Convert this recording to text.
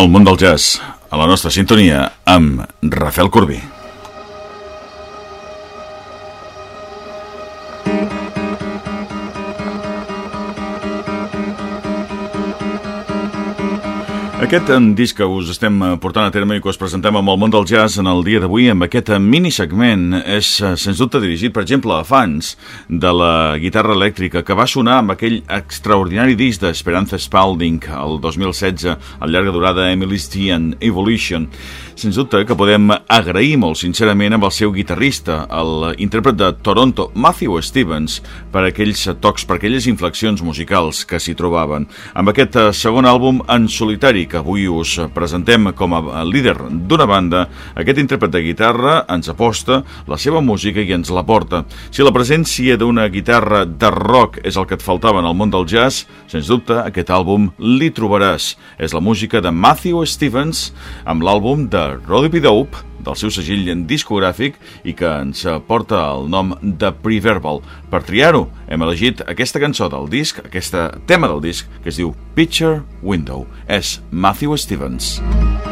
El món del jazz, a la nostra sintonia, amb Rafael Corbí. Aquest disc que us estem eh, portant a terme i que us presentem amb el món del jazz en el dia d'avui, amb aquest minisegment, és eh, sens dubte dirigit, per exemple, a fans de la guitarra elèctrica que va sonar amb aquell extraordinari disc d'Esperanza Spalding el 2016, al llarga durada Emily's and Evolution. Sens dubte que podem agrair molt sincerament amb el seu guitarrista, el intèrpret de Toronto, Matthew Stevens, per aquells tocs, per aquelles inflexions musicals que s'hi trobaven. Amb aquest eh, segon àlbum en solitari que avui us presentem com a líder d'una banda, aquest intèrpret de guitarra ens aposta la seva música i ens la porta. Si la presència d'una guitarra de rock és el que et faltava en el món del jazz, sens dubte aquest àlbum l'hi trobaràs. És la música de Matthew Stevens amb l'àlbum de Roddy P. Del seu segill discogràfic i que ens porta el nom de Preverbal. Per triar-ho, hem elegit aquesta cançó del disc, aquesta tema del disc, que es diu Picture Window. És Matthew Stevens. Stevens.